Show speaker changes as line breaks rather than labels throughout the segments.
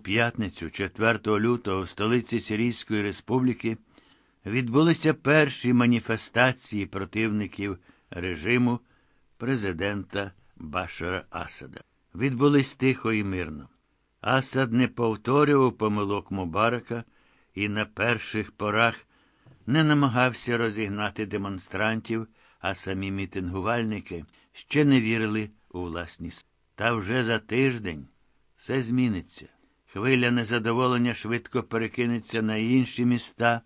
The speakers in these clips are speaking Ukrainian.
п'ятницю, 4 лютого, в столиці Сирійської республіки відбулися перші маніфестації противників режиму президента Башара Асада. Відбулись тихо і мирно. Асад не повторював помилок Мубарака і на перших порах не намагався розігнати демонстрантів, а самі мітингувальники ще не вірили у власні сили. Та вже за тиждень все зміниться. Хвиля незадоволення швидко перекинеться на інші міста,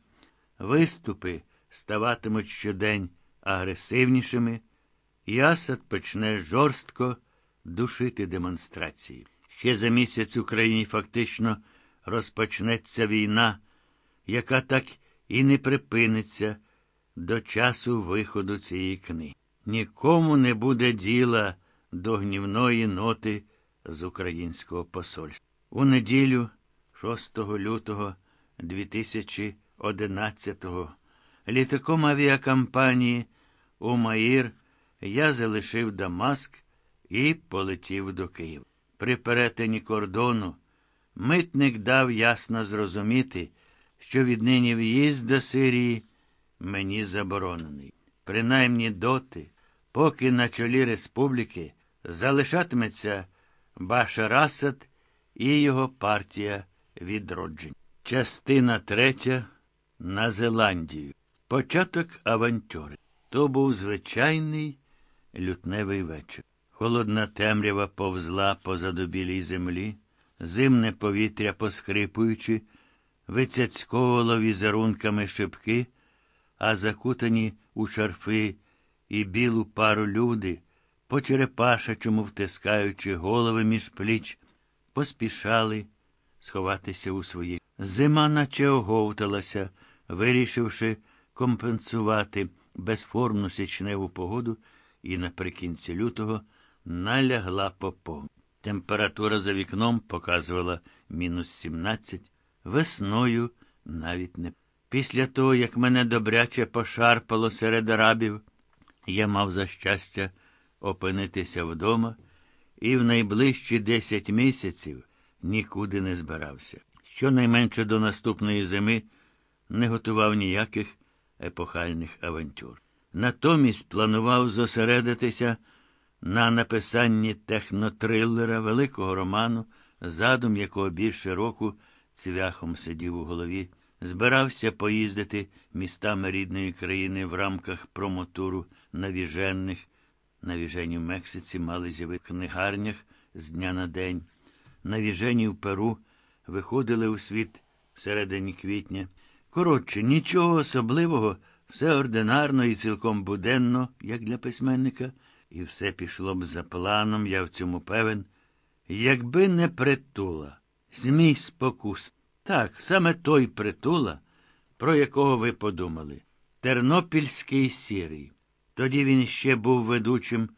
виступи ставатимуть щодень агресивнішими, і Асад почне жорстко душити демонстрації. Ще за місяць Україні фактично розпочнеться війна, яка так і не припиниться до часу виходу цієї книги. Нікому не буде діла до гнівної ноти з українського посольства. У неділю, 6 лютого 2011-го, літаком авіакомпанії Умаїр я залишив Дамаск і полетів до Києва. При перетині кордону митник дав ясно зрозуміти, що віднині в'їзд до Сирії мені заборонений. Принаймні доти, поки на чолі республіки залишатиметься Башар Асад і його партія відродження. Частина третя на Зеландію. Початок авантюри. То був звичайний лютневий вечір. Холодна темрява повзла позаду білій землі, зимне повітря, поскрипуючи, вицяцьковувало візерунками шибки, а закутані у шарфи і білу пару люди, по черепашачому втискаючи голови між пліч, поспішали сховатися у свої. Зима наче оговталася, вирішивши компенсувати безформну січневу погоду, і наприкінці лютого налягла по повні. Температура за вікном показувала мінус 17, весною навіть не. Після того, як мене добряче пошарпало серед арабів, я мав за щастя опинитися вдома і в найближчі 10 місяців нікуди не збирався. Щонайменше до наступної зими не готував ніяких епохальних авантюр. Натомість планував зосередитися на написанні технотрилера, великого роману, задум якого більше року цвяхом сидів у голові, збирався поїздити містами рідної країни в рамках промотуру навіженних. Навіжені в Мексиці мали з'явити в книгарнях з дня на день. Навіжені в Перу виходили у світ всередині квітня. Коротше, нічого особливого, все ординарно і цілком буденно, як для письменника, і все пішло б за планом, я в цьому певен. Якби не притула, змій спокус. Так, саме той притула, про якого ви подумали. Тернопільський сірий. Тоді він ще був ведучим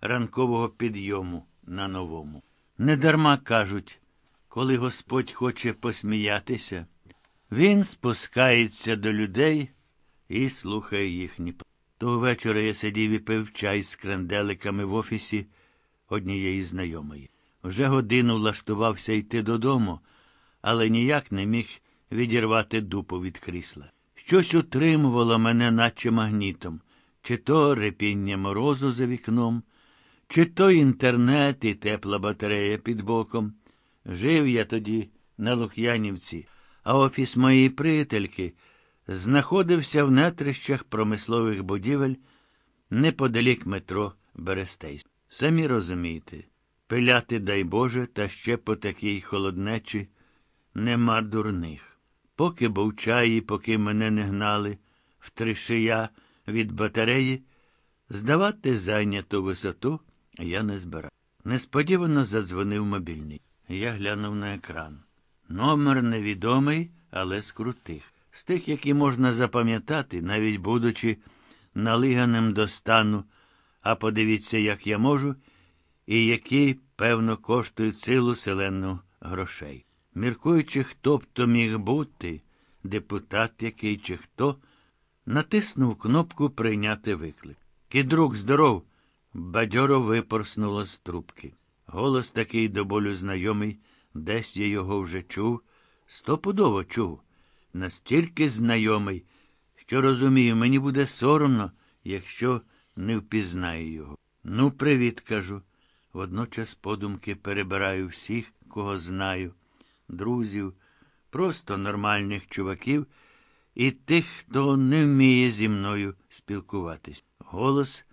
ранкового підйому на новому. Недарма кажуть, коли Господь хоче посміятися, він спускається до людей і слухає їхні. Того вечора я сидів і пив чай з кренделиками в офісі однієї знайомої. Вже годину влаштувався йти додому, але ніяк не міг відірвати дупу від крісла. Щось утримувало мене, наче магнітом, чи то репіння морозу за вікном, чи то інтернет і тепла батарея під боком. Жив я тоді на Лук'янівці, а офіс моєї приятельки знаходився в нетрищах промислових будівель неподалік метро Берестейськ. Самі розумієте, пиляти, дай Боже, та ще по такій холоднечі нема дурних. Поки був чай, поки мене не гнали в три шия від батареї, здавати зайняту висоту я не збирав. Несподівано задзвонив мобільний. Я глянув на екран. Номер невідомий, але з крутих. З тих, які можна запам'ятати, навіть будучи налиганим до стану, а подивіться, як я можу, і які, певно, коштують силу селену грошей. Міркуючи, хто б то міг бути, депутат який чи хто, натиснув кнопку Прийняти виклик. Кідрук, здоров! Бадьоро випорснуло з трубки. Голос такий до болю знайомий Десь я його вже чув, стопудово чув, настільки знайомий, що розумію, мені буде соромно, якщо не впізнаю його. Ну, привіт, кажу. Водночас подумки перебираю всіх, кого знаю, друзів, просто нормальних чуваків і тих, хто не вміє зі мною спілкуватись. Голос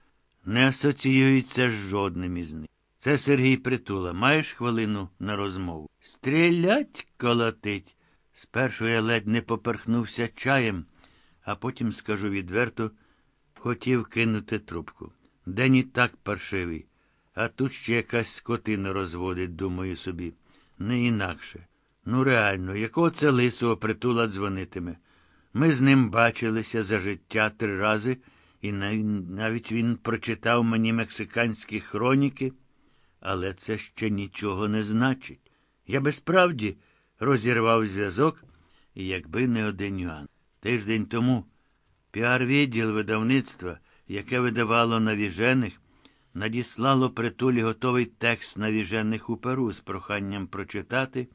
не асоціюється з жодним із них. Це Сергій Притула. Маєш хвилину на розмову? Стрілять колотить. Спершу я ледь не поперхнувся чаєм, а потім, скажу відверто, хотів кинути трубку. День і так паршивий, а тут ще якась скотина розводить, думаю собі. Не інакше. Ну, реально, якого це лисого притула дзвонитиме? Ми з ним бачилися за життя три рази, і навіть він прочитав мені мексиканські хроніки, але це ще нічого не значить. Я би справді розірвав зв'язок, і якби не один нюанс. Тиждень тому піар-відділ видавництва, яке видавало навіжених, надіслало притулі готовий текст навіжених у Перу з проханням прочитати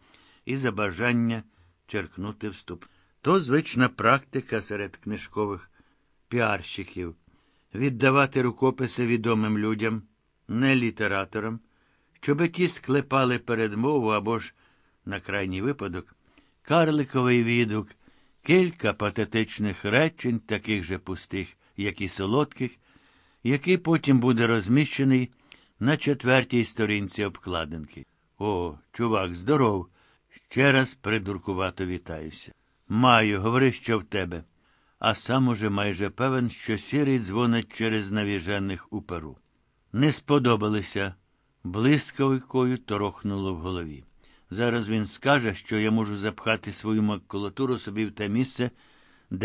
і за бажання черкнути вступ. То звична практика серед книжкових піарщиків віддавати рукописи відомим людям, не літераторам, щоби ті склепали передмову або ж, на крайній випадок, карликовий відгук, кілька патетичних речень, таких же пустих, як і солодких, який потім буде розміщений на четвертій сторінці обкладинки. О, чувак, здоров! Ще раз придуркувато вітаюся. Маю, говори, що в тебе. А сам уже майже певен, що сірий дзвонить через навіжених у перу. Не сподобалися. Блискавикою торохнуло в голові. Зараз він скаже, що я можу запхати свою макулатуру собі в те місце,